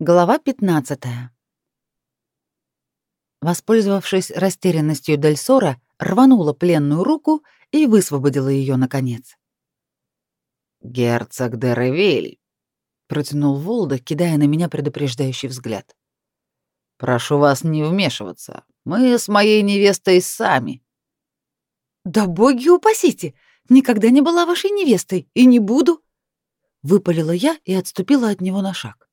Глава 15. Воспользовавшись растерянностью Дельсора, рванула пленную руку и высвободила ее наконец. «Герцог де Ревиль», — протянул Волда, кидая на меня предупреждающий взгляд. «Прошу вас не вмешиваться. Мы с моей невестой сами». «Да боги упасите! Никогда не была вашей невестой и не буду!» Выпалила я и отступила от него на шаг.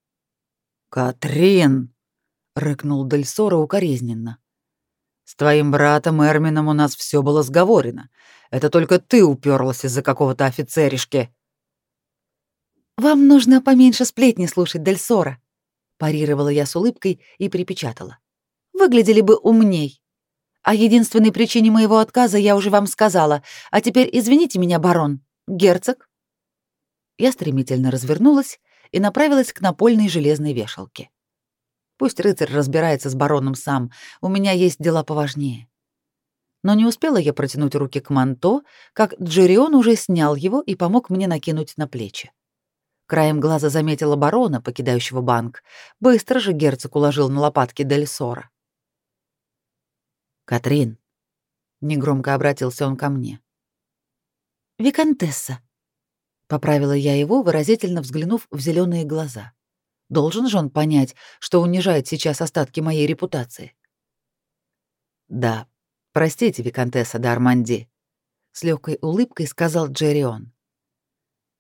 «Катрин!» — рыкнул Дельсора укоризненно. «С твоим братом Эрмином у нас все было сговорено. Это только ты уперлась из-за какого-то офицеришки». «Вам нужно поменьше сплетни слушать, Дельсора», — парировала я с улыбкой и припечатала. «Выглядели бы умней. О единственной причине моего отказа я уже вам сказала, а теперь извините меня, барон. Герцог?» Я стремительно развернулась и направилась к напольной железной вешалке. Пусть рыцарь разбирается с бароном сам, у меня есть дела поважнее. Но не успела я протянуть руки к манто, как Джерион уже снял его и помог мне накинуть на плечи. Краем глаза заметила барона, покидающего банк. Быстро же герцог уложил на лопатки Дель Сора. «Катрин», — негромко обратился он ко мне. «Викантесса», Поправила я его, выразительно взглянув в зеленые глаза. Должен же он понять, что унижает сейчас остатки моей репутации. Да, простите, виконтесса Дарманди, с легкой улыбкой сказал Джеррион.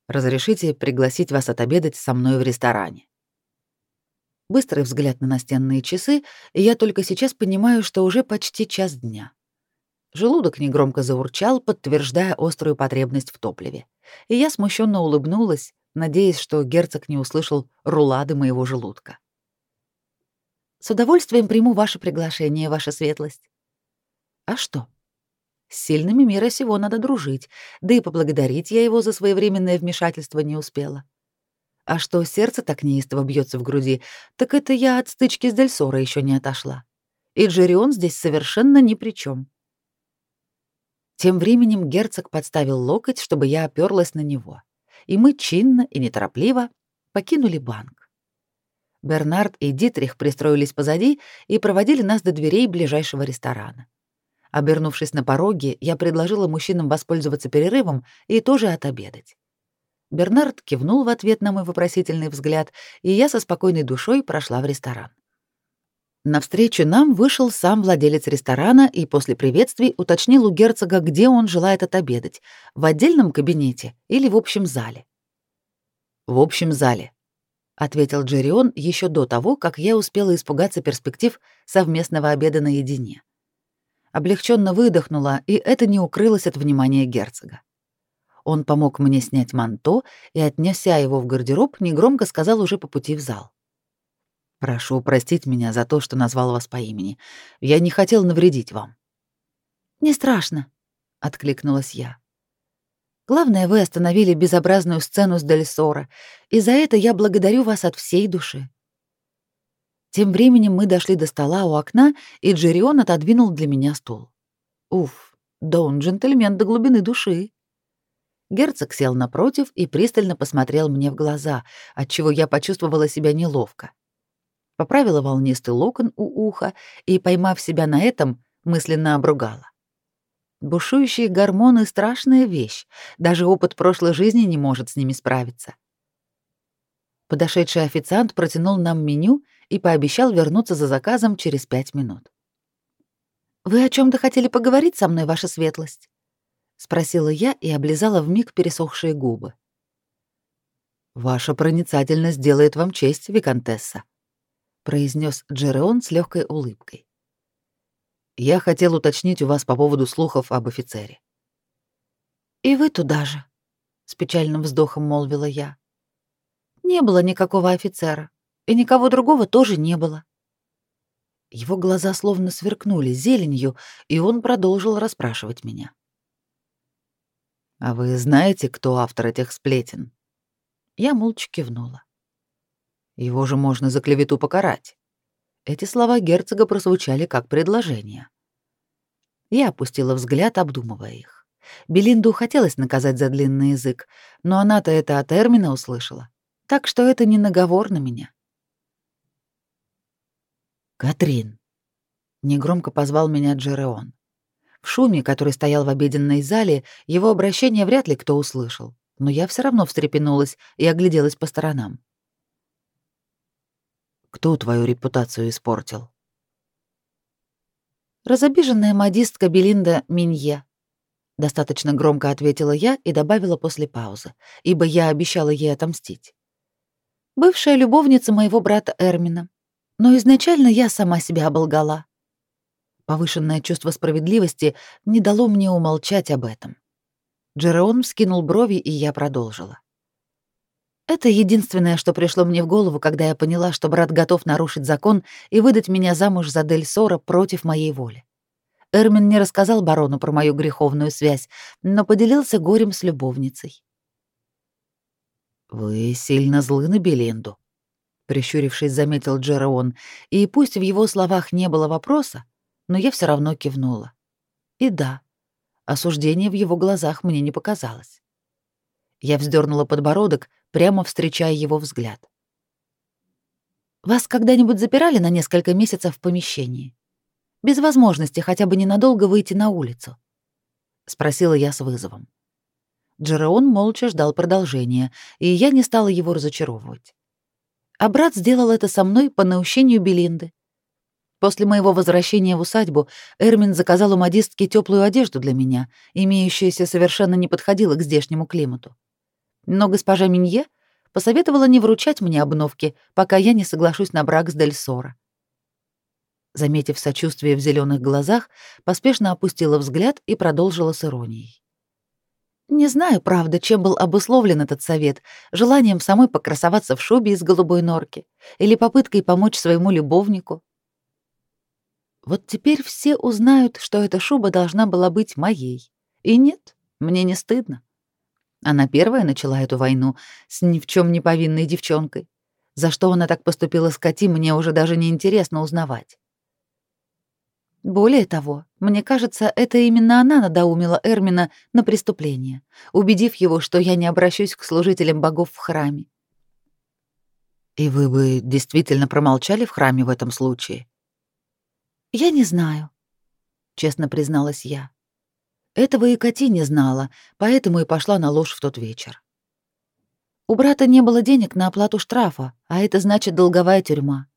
Разрешите пригласить вас отобедать со мной в ресторане. Быстрый взгляд на настенные часы, и я только сейчас понимаю, что уже почти час дня. Желудок негромко заурчал, подтверждая острую потребность в топливе. И я смущенно улыбнулась, надеясь, что герцог не услышал рулады моего желудка. «С удовольствием приму ваше приглашение, ваша светлость». «А что?» С сильными мира сего надо дружить, да и поблагодарить я его за своевременное вмешательство не успела. А что сердце так неистово бьется в груди, так это я от стычки с Дельсора еще не отошла. И Джерион здесь совершенно ни при чем. Тем временем герцог подставил локоть, чтобы я оперлась на него, и мы чинно и неторопливо покинули банк. Бернард и Дитрих пристроились позади и проводили нас до дверей ближайшего ресторана. Обернувшись на пороге, я предложила мужчинам воспользоваться перерывом и тоже отобедать. Бернард кивнул в ответ на мой вопросительный взгляд, и я со спокойной душой прошла в ресторан. Навстречу нам вышел сам владелец ресторана и после приветствий уточнил у герцога, где он желает отобедать — в отдельном кабинете или в общем зале. «В общем зале», — ответил Джеррион еще до того, как я успела испугаться перспектив совместного обеда наедине. Облегченно выдохнула, и это не укрылось от внимания герцога. Он помог мне снять манто и, отнеся его в гардероб, негромко сказал уже по пути в зал. Прошу простить меня за то, что назвал вас по имени. Я не хотел навредить вам. Не страшно, откликнулась я. Главное, вы остановили безобразную сцену с Дельсора, и за это я благодарю вас от всей души. Тем временем мы дошли до стола у окна, и Джерион отодвинул для меня стул. Уф, да он джентльмен до глубины души. Герцог сел напротив и пристально посмотрел мне в глаза, отчего я почувствовала себя неловко поправила волнистый локон у уха и, поймав себя на этом, мысленно обругала. Бушующие гормоны — страшная вещь, даже опыт прошлой жизни не может с ними справиться. Подошедший официант протянул нам меню и пообещал вернуться за заказом через пять минут. «Вы о чем то хотели поговорить со мной, ваша светлость?» — спросила я и облизала вмиг пересохшие губы. «Ваша проницательность делает вам честь, виконтесса», произнес Джереон с легкой улыбкой. Я хотел уточнить у вас по поводу слухов об офицере. И вы туда же, с печальным вздохом молвила я. Не было никакого офицера, и никого другого тоже не было. Его глаза словно сверкнули зеленью, и он продолжил расспрашивать меня. А вы знаете, кто автор этих сплетен? Я молча кивнула. Его же можно за клевету покарать. Эти слова герцога прозвучали как предложение. Я опустила взгляд, обдумывая их. Белинду хотелось наказать за длинный язык, но она-то это от Эрмина услышала, так что это не наговор на меня. Катрин. Негромко позвал меня Джереон. В шуме, который стоял в обеденной зале, его обращение вряд ли кто услышал, но я все равно встрепенулась и огляделась по сторонам. Кто твою репутацию испортил? Разобиженная модистка Белинда Минье. Достаточно громко ответила я и добавила после паузы, ибо я обещала ей отомстить. Бывшая любовница моего брата Эрмина. Но изначально я сама себя оболгала. Повышенное чувство справедливости не дало мне умолчать об этом. Джереон вскинул брови, и я продолжила. Это единственное, что пришло мне в голову, когда я поняла, что брат готов нарушить закон и выдать меня замуж за Дель Сора против моей воли. Эрмин не рассказал барону про мою греховную связь, но поделился горем с любовницей. «Вы сильно злы на Беленду», прищурившись, заметил Джераон, и пусть в его словах не было вопроса, но я все равно кивнула. И да, осуждение в его глазах мне не показалось. Я вздернула подбородок, прямо встречая его взгляд. Вас когда-нибудь запирали на несколько месяцев в помещении? Без возможности хотя бы ненадолго выйти на улицу? спросила я с вызовом. Джераон молча ждал продолжения, и я не стала его разочаровывать. А брат сделал это со мной по наущению Белинды. После моего возвращения в усадьбу Эрмин заказал у модистки теплую одежду для меня, имеющаяся совершенно не подходила к здешнему климату. Но госпожа Минье посоветовала не вручать мне обновки, пока я не соглашусь на брак с Дель Соро. Заметив сочувствие в зеленых глазах, поспешно опустила взгляд и продолжила с иронией. Не знаю, правда, чем был обусловлен этот совет, желанием самой покрасоваться в шубе из голубой норки или попыткой помочь своему любовнику. Вот теперь все узнают, что эта шуба должна была быть моей. И нет, мне не стыдно. Она первая начала эту войну с ни в чем не повинной девчонкой. За что она так поступила с Кати, мне уже даже не интересно узнавать. Более того, мне кажется, это именно она надоумила Эрмина на преступление, убедив его, что я не обращусь к служителям богов в храме. И вы бы действительно промолчали в храме в этом случае? Я не знаю, честно призналась я. Этого и Кати не знала, поэтому и пошла на ложь в тот вечер. У брата не было денег на оплату штрафа, а это значит долговая тюрьма.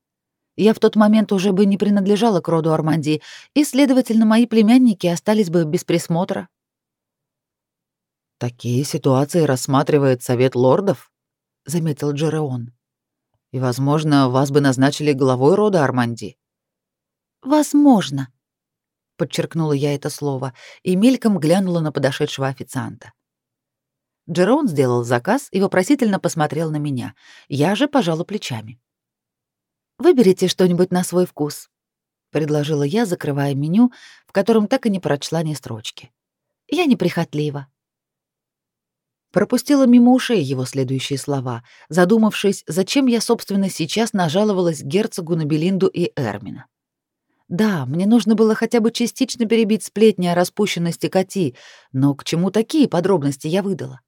Я в тот момент уже бы не принадлежала к роду Арманди, и, следовательно, мои племянники остались бы без присмотра. «Такие ситуации рассматривает Совет лордов», — заметил Джереон. «И, возможно, вас бы назначили главой рода Арманди». «Возможно», — подчеркнула я это слово и мельком глянула на подошедшего официанта. Джерон сделал заказ и вопросительно посмотрел на меня. Я же пожала плечами. Выберите что-нибудь на свой вкус, предложила я, закрывая меню, в котором так и не прочла ни строчки. Я неприхотлива. Пропустила мимо ушей его следующие слова, задумавшись, зачем я, собственно, сейчас нажаловалась герцогу на Белинду и Эрмина. Да, мне нужно было хотя бы частично перебить сплетни о распущенности Кати, но к чему такие подробности я выдала?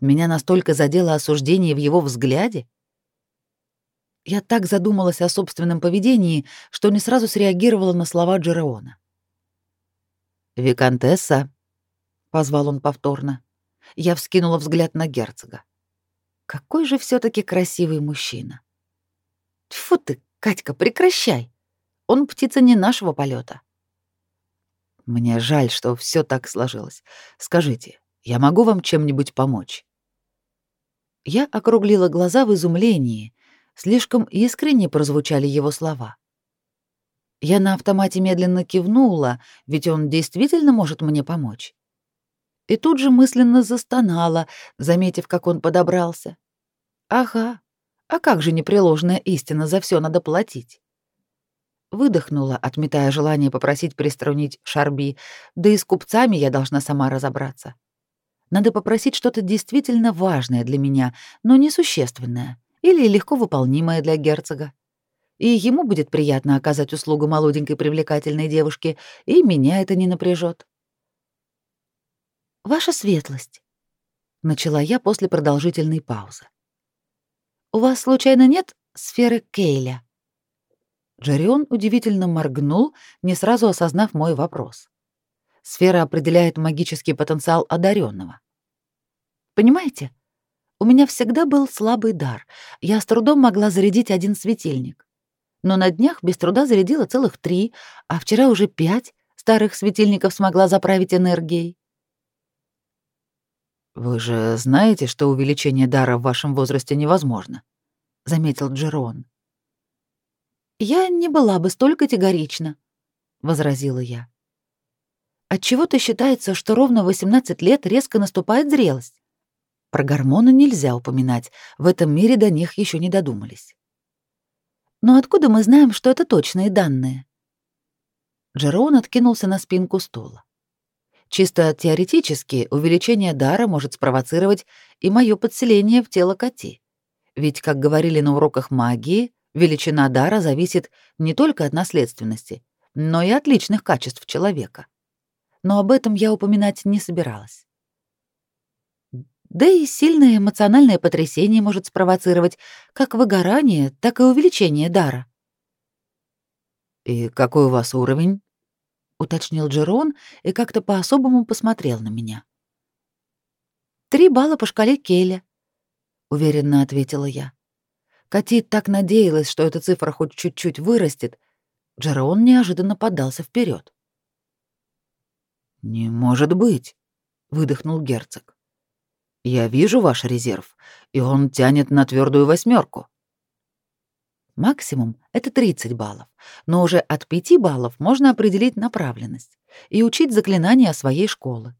Меня настолько задело осуждение в его взгляде? Я так задумалась о собственном поведении, что не сразу среагировала на слова Джереона. «Викантесса», — позвал он повторно. Я вскинула взгляд на герцога. «Какой же все таки красивый мужчина!» «Тьфу ты, Катька, прекращай! Он птица не нашего полета. «Мне жаль, что все так сложилось. Скажите, я могу вам чем-нибудь помочь?» Я округлила глаза в изумлении, Слишком искренне прозвучали его слова. Я на автомате медленно кивнула, ведь он действительно может мне помочь. И тут же мысленно застонала, заметив, как он подобрался. Ага, а как же непреложная истина, за все надо платить? Выдохнула, отметая желание попросить приструнить Шарби, да и с купцами я должна сама разобраться. Надо попросить что-то действительно важное для меня, но несущественное или легко выполнимое для герцога. И ему будет приятно оказать услугу молоденькой привлекательной девушке, и меня это не напряжет. «Ваша светлость», — начала я после продолжительной паузы. «У вас, случайно, нет сферы Кейля?» Джерион удивительно моргнул, не сразу осознав мой вопрос. Сфера определяет магический потенциал одаренного. Понимаете, у меня всегда был слабый дар. Я с трудом могла зарядить один светильник. Но на днях без труда зарядила целых три, а вчера уже пять старых светильников смогла заправить энергией. «Вы же знаете, что увеличение дара в вашем возрасте невозможно», — заметил Джерон. «Я не была бы столь категорична», — возразила я. «Отчего-то считается, что ровно 18 лет резко наступает зрелость. Про гормоны нельзя упоминать, в этом мире до них еще не додумались. Но откуда мы знаем, что это точные данные? Джерон откинулся на спинку стула. Чисто теоретически увеличение дара может спровоцировать и мое подселение в тело коти. Ведь, как говорили на уроках магии, величина дара зависит не только от наследственности, но и от личных качеств человека. Но об этом я упоминать не собиралась. Да и сильное эмоциональное потрясение может спровоцировать как выгорание, так и увеличение дара. «И какой у вас уровень?» — уточнил Джерон и как-то по-особому посмотрел на меня. «Три балла по шкале Келя», — уверенно ответила я. Кати так надеялась, что эта цифра хоть чуть-чуть вырастет. Джерон неожиданно подался вперед. «Не может быть», — выдохнул герцог. Я вижу ваш резерв, и он тянет на твердую восьмерку. Максимум — это 30 баллов, но уже от 5 баллов можно определить направленность и учить заклинания своей школы.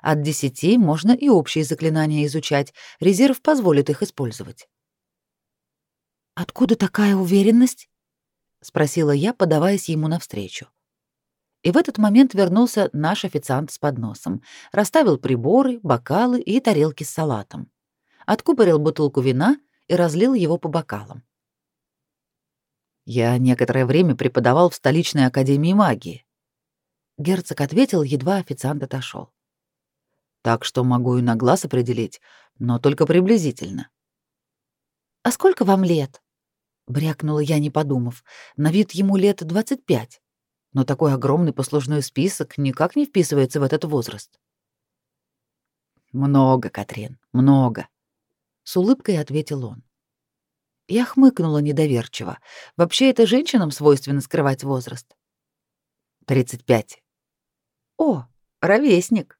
От 10 можно и общие заклинания изучать, резерв позволит их использовать. «Откуда такая уверенность?» — спросила я, подаваясь ему навстречу. И в этот момент вернулся наш официант с подносом, расставил приборы, бокалы и тарелки с салатом. Откупорил бутылку вина и разлил его по бокалам. «Я некоторое время преподавал в столичной академии магии». Герцог ответил, едва официант отошел. «Так что могу и на глаз определить, но только приблизительно». «А сколько вам лет?» — брякнула я, не подумав. «На вид ему лет двадцать пять» но такой огромный послужной список никак не вписывается в этот возраст. «Много, Катрин, много», — с улыбкой ответил он. Я хмыкнула недоверчиво. Вообще это женщинам свойственно скрывать возраст. «Тридцать пять». «О, ровесник».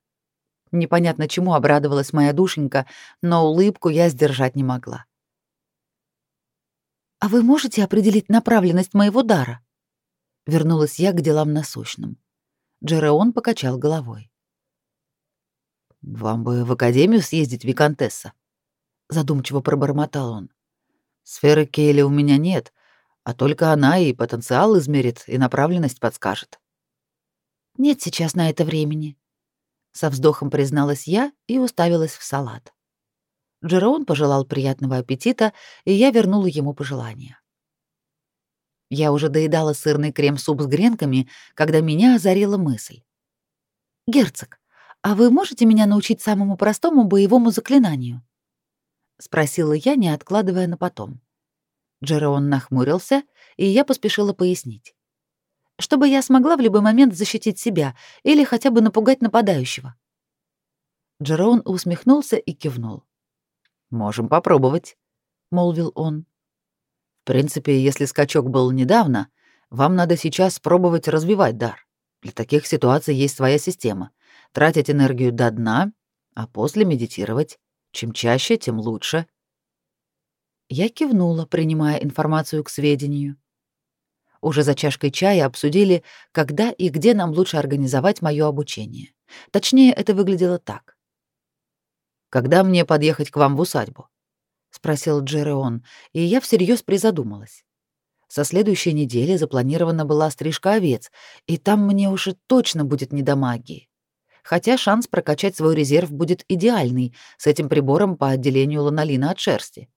Непонятно чему обрадовалась моя душенька, но улыбку я сдержать не могла. «А вы можете определить направленность моего дара?» Вернулась я к делам насущным. Джереон покачал головой. «Вам бы в академию съездить, Викантесса», — задумчиво пробормотал он. «Сферы Кейли у меня нет, а только она и потенциал измерит, и направленность подскажет». «Нет сейчас на это времени», — со вздохом призналась я и уставилась в салат. Джереон пожелал приятного аппетита, и я вернула ему пожелание. Я уже доедала сырный крем-суп с гренками, когда меня озарила мысль. «Герцог, а вы можете меня научить самому простому боевому заклинанию?» — спросила я, не откладывая на потом. Джереон нахмурился, и я поспешила пояснить. «Чтобы я смогла в любой момент защитить себя или хотя бы напугать нападающего». Джереон усмехнулся и кивнул. «Можем попробовать», — молвил он. В принципе, если скачок был недавно, вам надо сейчас пробовать развивать дар. Для таких ситуаций есть своя система. Тратить энергию до дна, а после медитировать. Чем чаще, тем лучше. Я кивнула, принимая информацию к сведению. Уже за чашкой чая обсудили, когда и где нам лучше организовать моё обучение. Точнее, это выглядело так. Когда мне подъехать к вам в усадьбу? спросил Джереон, и я всерьез призадумалась. Со следующей недели запланирована была стрижка овец, и там мне уже точно будет не до магии. Хотя шанс прокачать свой резерв будет идеальный с этим прибором по отделению ланолина от шерсти.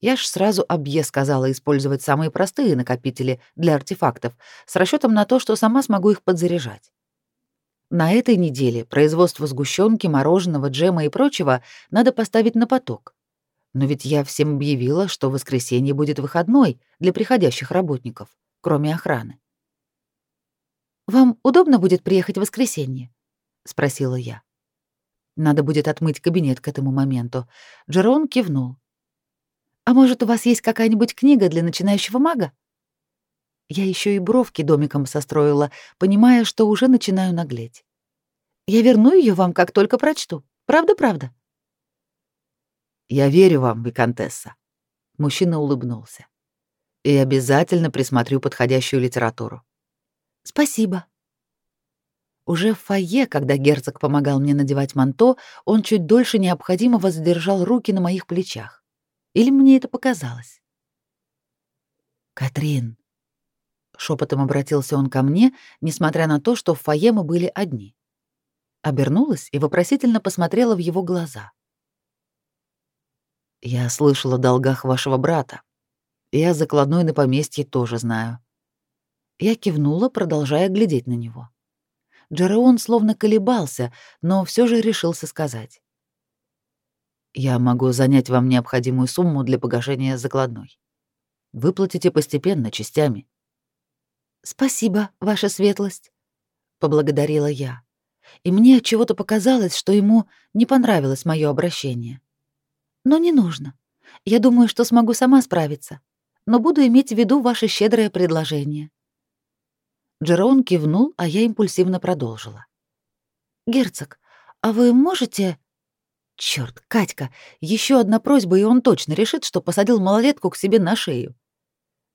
Я ж сразу Абье сказала использовать самые простые накопители для артефактов с расчетом на то, что сама смогу их подзаряжать. На этой неделе производство сгущенки, мороженого, джема и прочего надо поставить на поток Но ведь я всем объявила, что воскресенье будет выходной для приходящих работников, кроме охраны. «Вам удобно будет приехать в воскресенье?» — спросила я. Надо будет отмыть кабинет к этому моменту. Джерон кивнул. «А может, у вас есть какая-нибудь книга для начинающего мага?» Я еще и бровки домиком состроила, понимая, что уже начинаю наглеть. «Я верну ее вам, как только прочту. Правда-правда?» «Я верю вам, виконтесса», — мужчина улыбнулся. «И обязательно присмотрю подходящую литературу. Спасибо. Уже в фойе, когда герцог помогал мне надевать манто, он чуть дольше необходимого задержал руки на моих плечах. Или мне это показалось? «Катрин», — шепотом обратился он ко мне, несмотря на то, что в фойе мы были одни. Обернулась и вопросительно посмотрела в его глаза. «Я слышала о долгах вашего брата. Я закладной на поместье тоже знаю. Я кивнула, продолжая глядеть на него. Джереон словно колебался, но все же решился сказать. «Я могу занять вам необходимую сумму для погашения закладной. Выплатите постепенно, частями». «Спасибо, ваша светлость», — поблагодарила я. И мне от чего-то показалось, что ему не понравилось мое обращение. «Но не нужно. Я думаю, что смогу сама справиться, но буду иметь в виду ваше щедрое предложение». Джерон кивнул, а я импульсивно продолжила. «Герцог, а вы можете...» Черт, Катька, еще одна просьба, и он точно решит, что посадил малолетку к себе на шею.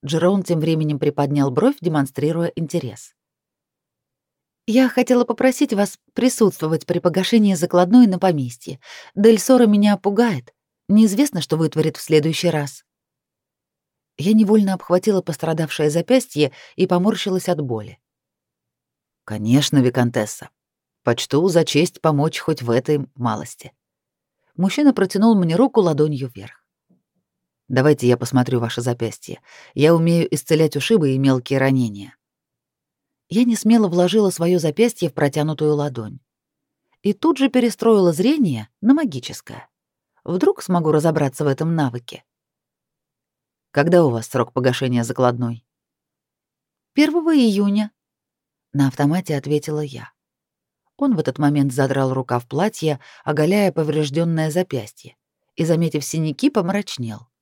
Джерон тем временем приподнял бровь, демонстрируя интерес. «Я хотела попросить вас присутствовать при погашении закладной на поместье. Дель Сора меня пугает. Неизвестно, что вытворит в следующий раз». Я невольно обхватила пострадавшее запястье и поморщилась от боли. «Конечно, виконтесса. Почту за честь помочь хоть в этой малости». Мужчина протянул мне руку ладонью вверх. «Давайте я посмотрю ваше запястье. Я умею исцелять ушибы и мелкие ранения». Я не смело вложила свое запястье в протянутую ладонь. И тут же перестроила зрение на магическое. Вдруг смогу разобраться в этом навыке. Когда у вас срок погашения закладной? 1 июня. На автомате ответила я. Он в этот момент задрал рукав платья, оголяя поврежденное запястье, и, заметив синяки, помрачнел.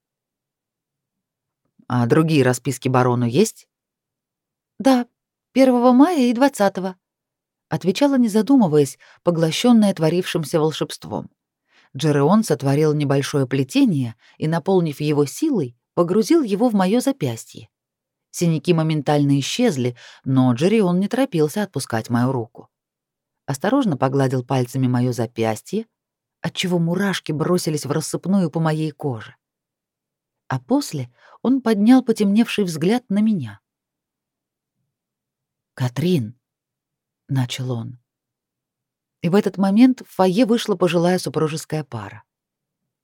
А другие расписки барону есть? Да, 1 мая и 20 отвечала, не задумываясь, поглощенная творившимся волшебством. Джереон сотворил небольшое плетение и, наполнив его силой, погрузил его в моё запястье. Синяки моментально исчезли, но Джеррион не торопился отпускать мою руку. Осторожно погладил пальцами моё запястье, отчего мурашки бросились в рассыпную по моей коже. А после он поднял потемневший взгляд на меня. «Катрин», — начал он. И в этот момент в фойе вышла пожилая супружеская пара.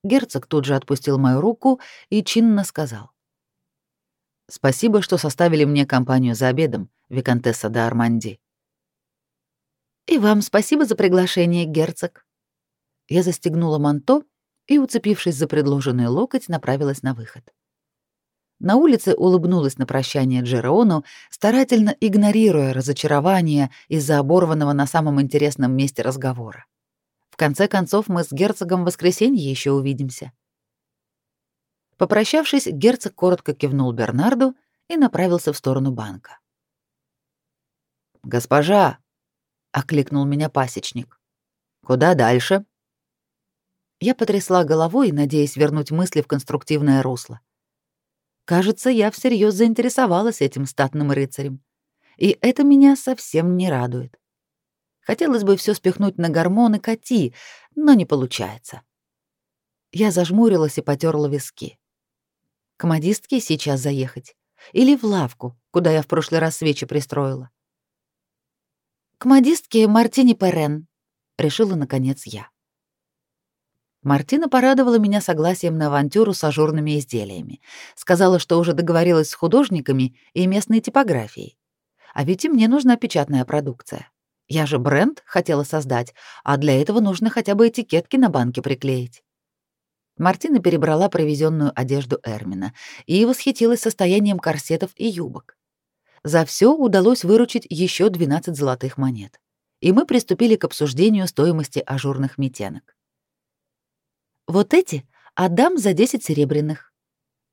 Герцог тут же отпустил мою руку и чинно сказал. «Спасибо, что составили мне компанию за обедом, виконтесса де Арманди». «И вам спасибо за приглашение, герцог». Я застегнула манто и, уцепившись за предложенный локоть, направилась на выход. На улице улыбнулась на прощание Джерону, старательно игнорируя разочарование из-за оборванного на самом интересном месте разговора. В конце концов, мы с герцогом в воскресенье еще увидимся. Попрощавшись, герцог коротко кивнул Бернарду и направился в сторону банка. «Госпожа!» — окликнул меня пасечник. «Куда дальше?» Я потрясла головой, надеясь вернуть мысли в конструктивное русло. Кажется, я всерьез заинтересовалась этим статным рыцарем. И это меня совсем не радует. Хотелось бы все спихнуть на гормоны коти, но не получается. Я зажмурилась и потерла виски. К модистке сейчас заехать. Или в лавку, куда я в прошлый раз свечи пристроила. К модистке Мартине Перен, решила наконец я. Мартина порадовала меня согласием на авантюру с ажурными изделиями. Сказала, что уже договорилась с художниками и местной типографией. А ведь и мне нужна печатная продукция. Я же бренд хотела создать, а для этого нужно хотя бы этикетки на банке приклеить. Мартина перебрала провизенную одежду Эрмина и восхитилась состоянием корсетов и юбок. За все удалось выручить еще 12 золотых монет. И мы приступили к обсуждению стоимости ажурных метенок. Вот эти отдам за 10 серебряных.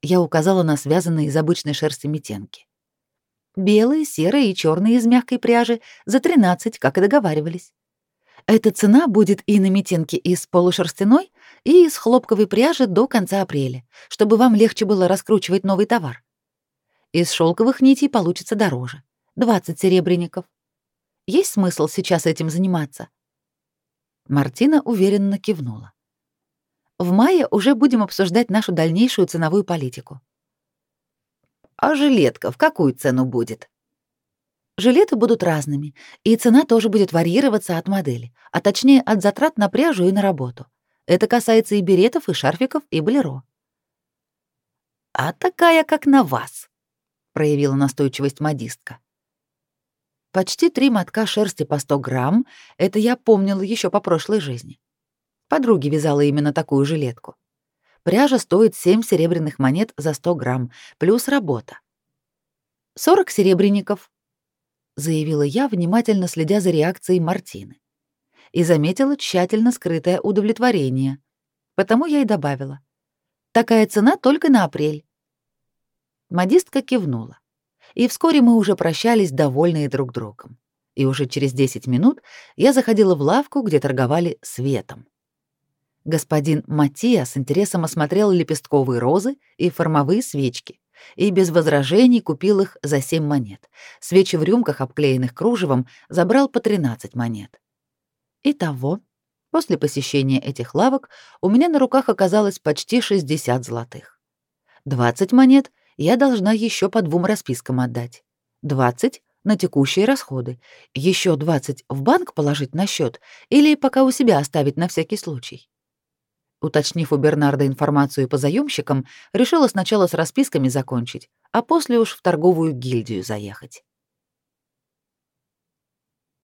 Я указала на связанные из обычной шерсти метенки. Белые, серые и черные из мягкой пряжи за 13, как и договаривались. Эта цена будет и на метенке из полушерстяной, и из хлопковой пряжи до конца апреля, чтобы вам легче было раскручивать новый товар. Из шелковых нитей получится дороже. 20 серебряников. Есть смысл сейчас этим заниматься? Мартина уверенно кивнула. В мае уже будем обсуждать нашу дальнейшую ценовую политику. А жилетка в какую цену будет? Жилеты будут разными, и цена тоже будет варьироваться от модели, а точнее от затрат на пряжу и на работу. Это касается и беретов, и шарфиков, и болеро. «А такая, как на вас», — проявила настойчивость модистка. Почти три мотка шерсти по 100 грамм — это я помнила еще по прошлой жизни. Подруги вязала именно такую жилетку. Пряжа стоит 7 серебряных монет за 100 грамм, плюс работа. 40 серебряников, заявила я, внимательно следя за реакцией Мартины. И заметила тщательно скрытое удовлетворение. Потому я и добавила. Такая цена только на апрель. Модистка кивнула. И вскоре мы уже прощались, довольные друг другом. И уже через 10 минут я заходила в лавку, где торговали светом. Господин Матиа с интересом осмотрел лепестковые розы и формовые свечки, и без возражений купил их за 7 монет. Свечи в рюмках, обклеенных кружевом, забрал по 13 монет. Итого, после посещения этих лавок у меня на руках оказалось почти 60 золотых. 20 монет я должна еще по двум распискам отдать. 20 на текущие расходы, еще 20 в банк положить на счет или пока у себя оставить на всякий случай. Уточнив у Бернарда информацию по заемщикам, решила сначала с расписками закончить, а после уж в торговую гильдию заехать.